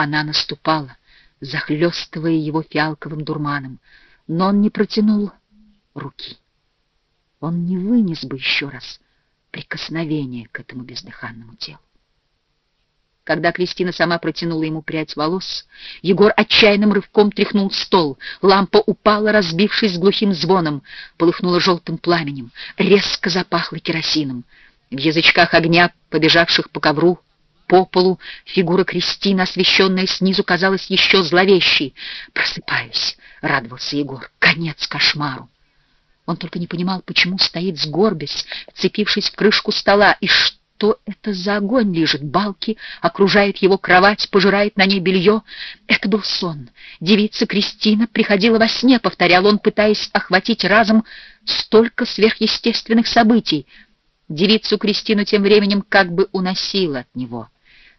она наступала, захлестывая его фиалковым дурманом, но он не протянул руки. Он не вынес бы еще раз прикосновение к этому бездыханному телу. Когда Кристина сама протянула ему прядь волос, Егор отчаянным рывком тряхнул стол. Лампа упала, разбившись с глухим звоном, полыхнула желтым пламенем, резко запахло керосином. В язычках огня, побежавших по ковру, по полу, фигура Кристины, освещенная снизу, казалась еще зловещей. «Просыпаюсь», — радовался Егор, — «конец кошмару». Он только не понимал, почему стоит сгорбясь, вцепившись в крышку стола, и что это за огонь лежит? Балки, окружает его кровать, пожирает на ней белье. Это был сон. Девица Кристина приходила во сне, повторял он, пытаясь охватить разом столько сверхъестественных событий. Девицу Кристину тем временем как бы уносила от него.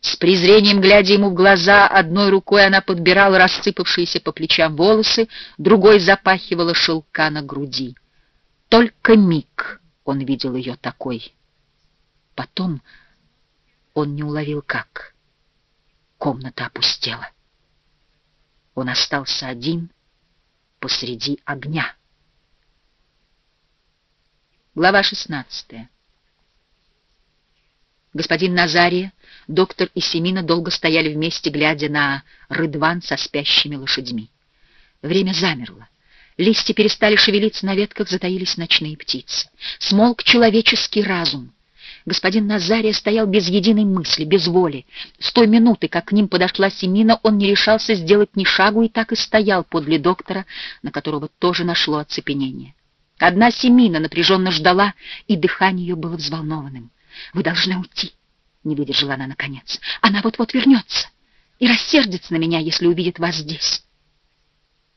С презрением, глядя ему в глаза, одной рукой она подбирала рассыпавшиеся по плечам волосы, другой запахивала шелка на груди. Только миг он видел ее такой Потом он не уловил как. Комната опустела. Он остался один посреди огня. Глава 16. Господин Назария, доктор и Семина долго стояли вместе, глядя на рыдван со спящими лошадьми. Время замерло. Листья перестали шевелиться на ветках, затаились ночные птицы. Смолк человеческий разум — Господин Назария стоял без единой мысли, без воли. С той минуты, как к ним подошла Семина, он не решался сделать ни шагу и так и стоял подле доктора, на которого тоже нашло оцепенение. Одна Семина напряженно ждала, и дыхание ее было взволнованным. «Вы должны уйти», — не выдержала она наконец. «Она вот-вот вернется и рассердится на меня, если увидит вас здесь».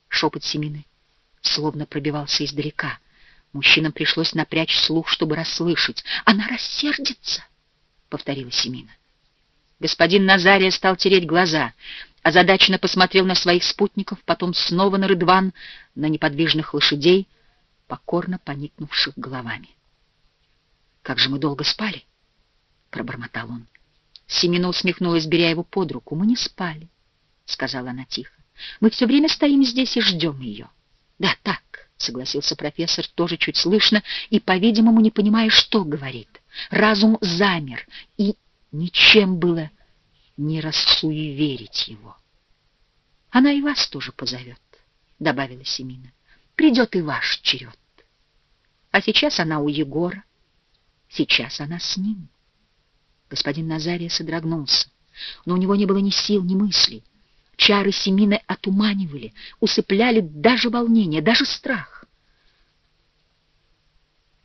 Шепот Семины словно пробивался издалека. Мужчинам пришлось напрячь слух, чтобы расслышать. «Она рассердится!» — повторила Семина. Господин Назария стал тереть глаза, озадаченно посмотрел на своих спутников, потом снова на Рыдван, на неподвижных лошадей, покорно поникнувших головами. «Как же мы долго спали!» — пробормотал он. Семина усмехнулась, беря его под руку. «Мы не спали», — сказала она тихо. «Мы все время стоим здесь и ждем ее». «Да, так, — согласился профессор, тоже чуть слышно, и, по-видимому, не понимая, что говорит. Разум замер, и ничем было не рассуеверить его. «Она и вас тоже позовет», — добавила Семина. «Придет и ваш черед. А сейчас она у Егора, сейчас она с ним». Господин Назария содрогнулся, но у него не было ни сил, ни мыслей. Чары Семины отуманивали, усыпляли даже волнение, даже страх.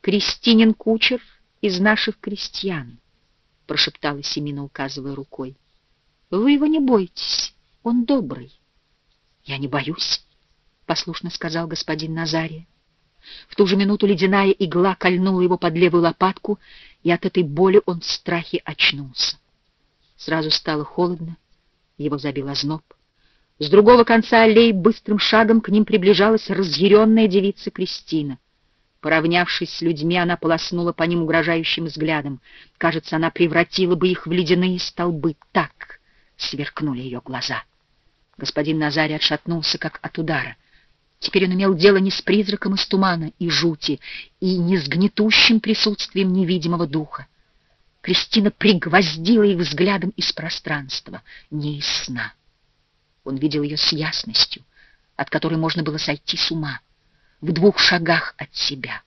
«Крестинин кучер из наших крестьян», — прошептала Семина, указывая рукой. «Вы его не бойтесь, он добрый». «Я не боюсь», — послушно сказал господин Назария. В ту же минуту ледяная игла кольнула его под левую лопатку, и от этой боли он в страхе очнулся. Сразу стало холодно, его забил озноб. С другого конца аллеи быстрым шагом к ним приближалась разъяренная девица Кристина. Поравнявшись с людьми, она полоснула по ним угрожающим взглядом. Кажется, она превратила бы их в ледяные столбы. Так сверкнули ее глаза. Господин Назарий отшатнулся, как от удара. Теперь он имел дело не с призраком из тумана и жути, и не с гнетущим присутствием невидимого духа. Кристина пригвоздила их взглядом из пространства, не из сна. Он видел ее с ясностью, от которой можно было сойти с ума, в двух шагах от себя.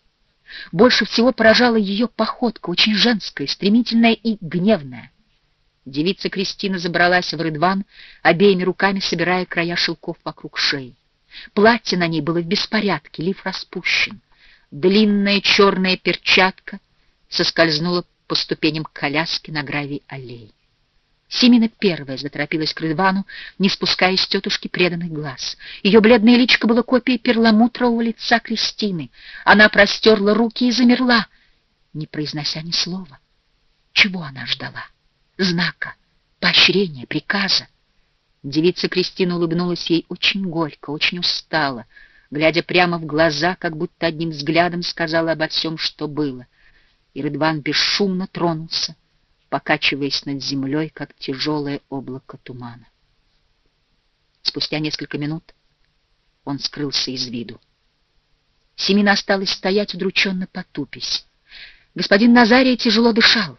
Больше всего поражала ее походка, очень женская, стремительная и гневная. Девица Кристина забралась в рыдван, обеими руками собирая края шелков вокруг шеи. Платье на ней было в беспорядке, лиф распущен. Длинная черная перчатка соскользнула по ступеням коляски на гравий аллеи. Симина первая заторопилась к Рыдвану, не спуская с тетушки преданный глаз. Ее бледное личико было копией перламутрового лица Кристины. Она простерла руки и замерла, не произнося ни слова. Чего она ждала? Знака, поощрения, приказа? Девица Кристина улыбнулась ей очень горько, очень устала, глядя прямо в глаза, как будто одним взглядом сказала обо всем, что было. И Рыдван бесшумно тронулся покачиваясь над землей, как тяжелое облако тумана. Спустя несколько минут он скрылся из виду. Семина осталась стоять, удрученно потупясь. Господин Назария тяжело дышал.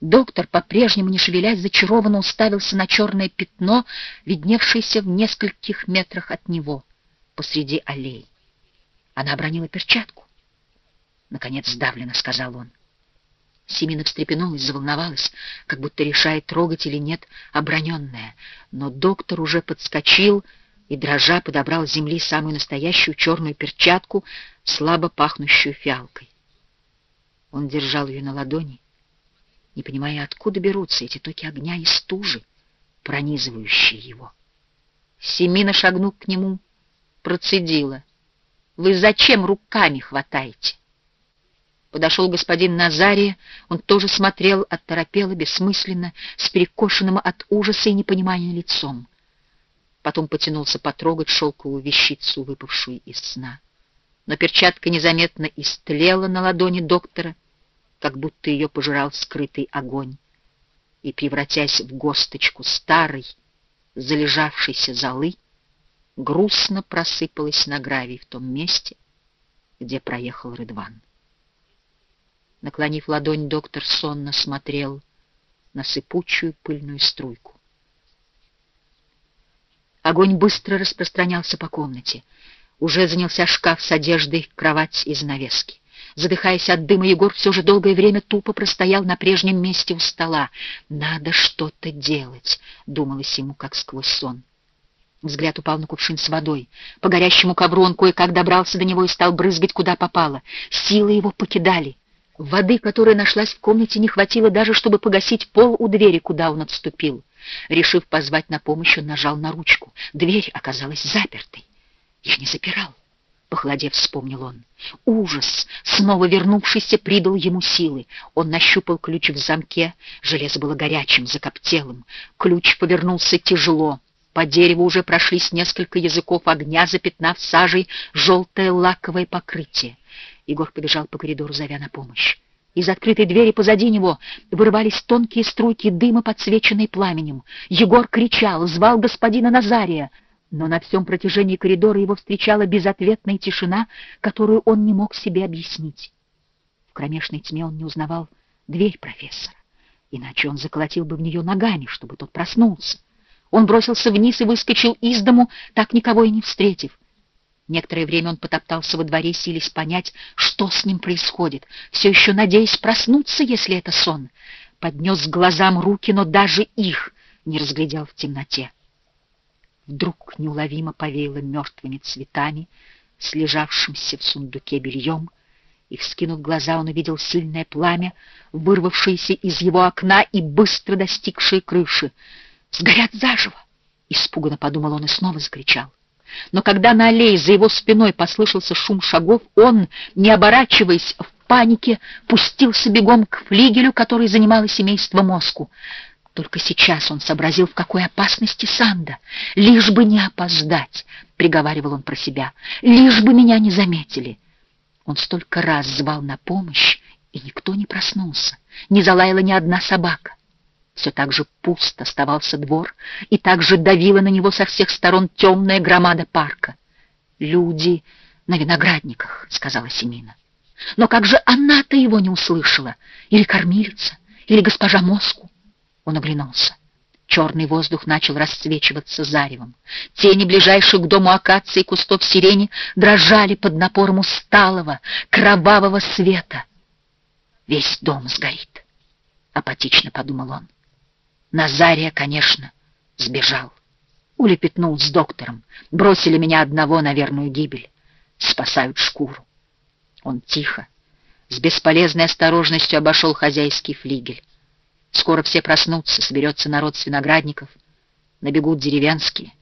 Доктор, по-прежнему не шевелясь, зачарованно уставился на черное пятно, видневшееся в нескольких метрах от него, посреди аллеи. Она обронила перчатку. Наконец сдавленно сказал он. Семина встрепенулась, заволновалась, как будто решая, трогать или нет оброненное. Но доктор уже подскочил и, дрожа, подобрал с земли самую настоящую черную перчатку, слабо пахнущую фиалкой. Он держал ее на ладони, не понимая, откуда берутся эти токи огня и стужи, пронизывающие его. Семина, шагнув к нему, процедила. «Вы зачем руками хватаете?» Подошел господин Назария, он тоже смотрел отторопело, бессмысленно, с перекошенным от ужаса и непонимания лицом. Потом потянулся потрогать шелковую вещицу, выпавшую из сна. Но перчатка незаметно истлела на ладони доктора, как будто ее пожирал скрытый огонь, и, превратясь в госточку старой, залежавшейся золы, грустно просыпалась на гравий в том месте, где проехал Рыдван. Наклонив ладонь, доктор сонно смотрел на сыпучую пыльную струйку. Огонь быстро распространялся по комнате. Уже занялся шкаф с одеждой, кровать и занавески. Задыхаясь от дыма, Егор все же долгое время тупо простоял на прежнем месте у стола. «Надо что-то делать», — думалось ему, как сквозь сон. Взгляд упал на кувшин с водой. По горящему ковру он кое-как добрался до него и стал брызгать, куда попало. Силы его покидали. Воды, которая нашлась в комнате, не хватило даже, чтобы погасить пол у двери, куда он отступил. Решив позвать на помощь, он нажал на ручку. Дверь оказалась запертой. Я не запирал. Похолодев, вспомнил он. Ужас, снова вернувшийся, придал ему силы. Он нащупал ключ в замке. Железо было горячим, закоптелым. Ключ повернулся тяжело. По дереву уже прошлись несколько языков огня, запятнав сажей желтое лаковое покрытие. Егор побежал по коридору, зовя на помощь. Из открытой двери позади него вырывались тонкие струйки дыма, подсвеченные пламенем. Егор кричал, звал господина Назария — но на всем протяжении коридора его встречала безответная тишина, которую он не мог себе объяснить. В кромешной тьме он не узнавал дверь профессора, иначе он заколотил бы в нее ногами, чтобы тот проснулся. Он бросился вниз и выскочил из дому, так никого и не встретив. Некоторое время он потоптался во дворе, силясь понять, что с ним происходит, все еще надеясь проснуться, если это сон. Поднес к глазам руки, но даже их не разглядел в темноте. Вдруг неуловимо повеяло мертвыми цветами, слежавшимся в сундуке бельем, и, вскинув глаза, он увидел сильное пламя, вырвавшееся из его окна и быстро достигшее крыши. «Сгорят заживо!» — испуганно подумал он и снова закричал. Но когда на аллее за его спиной послышался шум шагов, он, не оборачиваясь в панике, пустился бегом к флигелю, который занимало семейство Моску. Только сейчас он сообразил, в какой опасности Санда. «Лишь бы не опоздать», — приговаривал он про себя, — «лишь бы меня не заметили». Он столько раз звал на помощь, и никто не проснулся, не залаяла ни одна собака. Все так же пуст оставался двор, и так же давила на него со всех сторон темная громада парка. «Люди на виноградниках», — сказала Семина. «Но как же она-то его не услышала? Или кормилица, или госпожа Моску?» Он оглянулся. Черный воздух начал расцвечиваться заревом. Тени ближайших к дому акации и кустов сирени дрожали под напором усталого, кровавого света. «Весь дом сгорит», — апатично подумал он. Назария, конечно, сбежал. Улепетнул с доктором. Бросили меня одного на верную гибель. Спасают шкуру. Он тихо, с бесполезной осторожностью обошел хозяйский флигель. Скоро все проснутся, соберется народ с виноградников, набегут деревенские.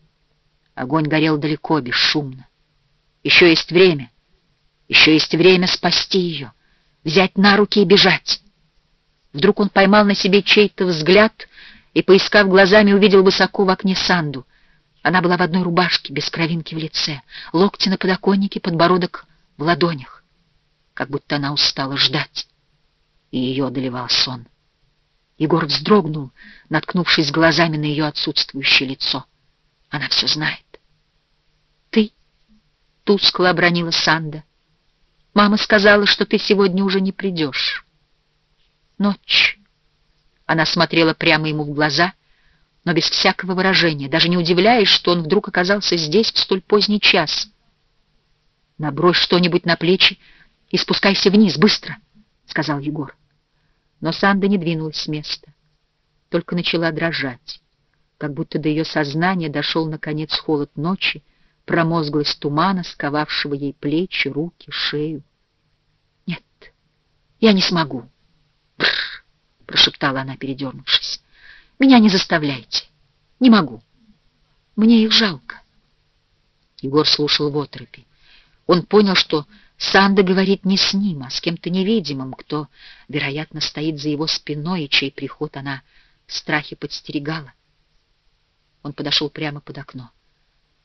Огонь горел далеко, бесшумно. Еще есть время, еще есть время спасти ее, взять на руки и бежать. Вдруг он поймал на себе чей-то взгляд и, поискав глазами, увидел высоко в окне Санду. Она была в одной рубашке, без кровинки в лице, локти на подоконнике, подбородок в ладонях, как будто она устала ждать, и ее одолевал сон. Егор вздрогнул, наткнувшись глазами на ее отсутствующее лицо. Она все знает. тускло обронила Санда. «Мама сказала, что ты сегодня уже не придешь». «Ночь». Она смотрела прямо ему в глаза, но без всякого выражения, даже не удивляясь, что он вдруг оказался здесь в столь поздний час. «Набрось что-нибудь на плечи и спускайся вниз, быстро», — сказал Егор. Но Санда не двинулась с места, только начала дрожать, как будто до ее сознания дошел, наконец, холод ночи, промозглость тумана, сковавшего ей плечи, руки, шею. «Нет, я не смогу», прошептала она, передернувшись. «Меня не заставляйте. Не могу. Мне их жалко». Егор слушал в отрыбе. Он понял, что Санда говорит не с ним, а с кем-то невидимым, кто, вероятно, стоит за его спиной, и чей приход она в страхе подстерегала. Он подошел прямо под окно.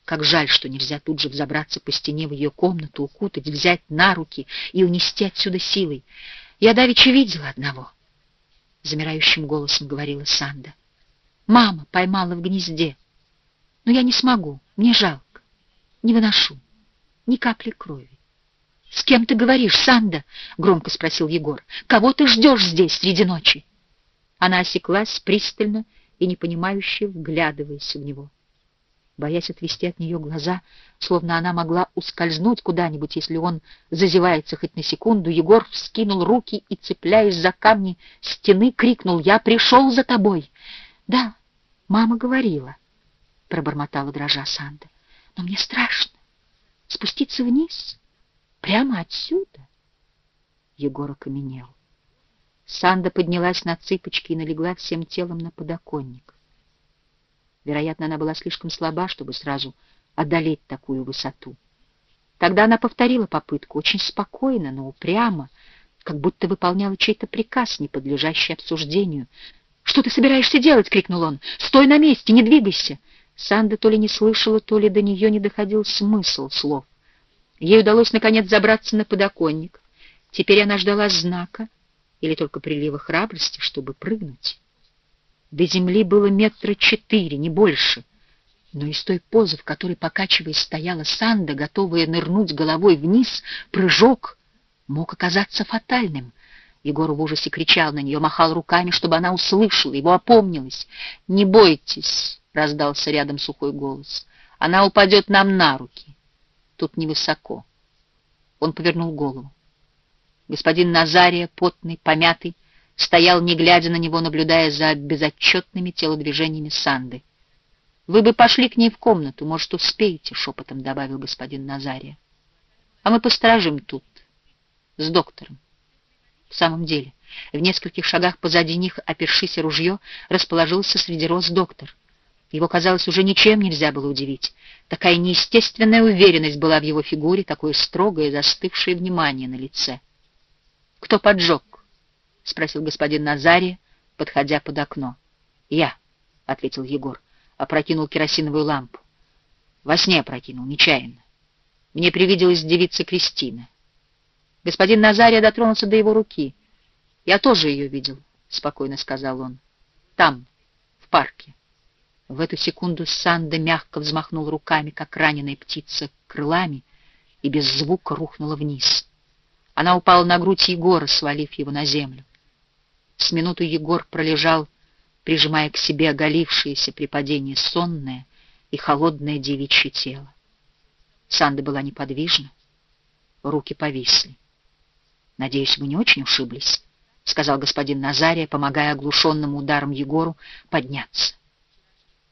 Как жаль, что нельзя тут же взобраться по стене в ее комнату, укутать, взять на руки и унести отсюда силой. Я давеча видела одного, — замирающим голосом говорила Санда. Мама поймала в гнезде. Но я не смогу, мне жалко. Не выношу ни капли крови. — С кем ты говоришь, Санда? — громко спросил Егор. — Кого ты ждешь здесь среди ночи? Она осеклась пристально и непонимающе вглядываясь в него боясь отвести от нее глаза, словно она могла ускользнуть куда-нибудь, если он зазевается хоть на секунду, Егор вскинул руки и, цепляясь за камни стены, крикнул «Я пришел за тобой!» «Да, мама говорила», — пробормотала дрожа Санда, — «но мне страшно. Спуститься вниз? Прямо отсюда?» Егор окаменел. Санда поднялась на цыпочки и налегла всем телом на подоконник. Вероятно, она была слишком слаба, чтобы сразу одолеть такую высоту. Тогда она повторила попытку, очень спокойно, но упрямо, как будто выполняла чей-то приказ, не подлежащий обсуждению. «Что ты собираешься делать?» — крикнул он. «Стой на месте, не двигайся!» Санда то ли не слышала, то ли до нее не доходил смысл слов. Ей удалось, наконец, забраться на подоконник. Теперь она ждала знака или только прилива храбрости, чтобы прыгнуть. До земли было метра четыре, не больше. Но из той позы, в которой, покачиваясь, стояла Санда, готовая нырнуть головой вниз, прыжок мог оказаться фатальным. Егор в ужасе кричал на нее, махал руками, чтобы она услышала, его опомнилась. «Не бойтесь!» — раздался рядом сухой голос. «Она упадет нам на руки. Тут невысоко». Он повернул голову. Господин Назария, потный, помятый, стоял, не глядя на него, наблюдая за безотчетными телодвижениями Санды. «Вы бы пошли к ней в комнату, может, успеете», — шепотом добавил господин Назария. «А мы посторожим тут, с доктором». В самом деле, в нескольких шагах позади них, опершись ружье, расположился среди роз доктор. Его, казалось, уже ничем нельзя было удивить. Такая неестественная уверенность была в его фигуре, такое строгое застывшее внимание на лице. «Кто поджег?» — спросил господин Назарий, подходя под окно. — Я, — ответил Егор, опрокинул керосиновую лампу. Во сне опрокинул, нечаянно. Мне привиделась девица Кристина. Господин Назария дотронулся до его руки. — Я тоже ее видел, — спокойно сказал он. — Там, в парке. В эту секунду Санда мягко взмахнул руками, как раненая птица, крылами, и без звука рухнула вниз. Она упала на грудь Егора, свалив его на землю. С минуту Егор пролежал, прижимая к себе оголившееся при падении сонное и холодное девичье тело. Санда была неподвижна, руки повисли. «Надеюсь, вы не очень ушиблись», — сказал господин Назария, помогая оглушенному ударом Егору подняться.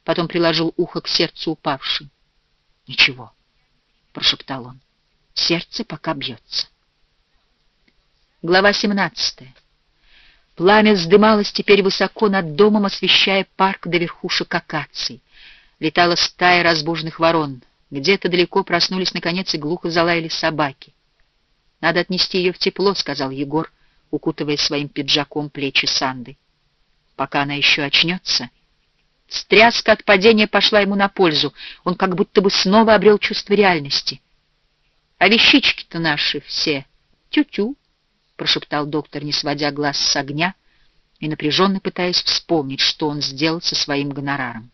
Потом приложил ухо к сердцу упавшей. «Ничего», — прошептал он, — «сердце пока бьется». Глава семнадцатая. Пламя вздымалось теперь высоко над домом, освещая парк до верхушек акаций. Летала стая разбуженных ворон. Где-то далеко проснулись, наконец, и глухо залаяли собаки. «Надо отнести ее в тепло», — сказал Егор, укутывая своим пиджаком плечи Санды. «Пока она еще очнется...» Стряска от падения пошла ему на пользу. Он как будто бы снова обрел чувство реальности. «А вещички-то наши все тю-тю», прошептал доктор, не сводя глаз с огня и напряженно пытаясь вспомнить, что он сделал со своим гонораром.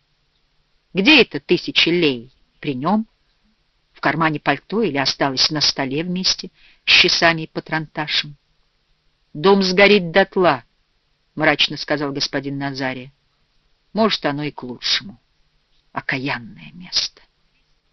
«Где это тысячи лей? При нем?» в кармане пальто или осталось на столе вместе с часами и патронташем. «Дом сгорит дотла», — мрачно сказал господин Назария. «Может, оно и к лучшему. Окаянное место».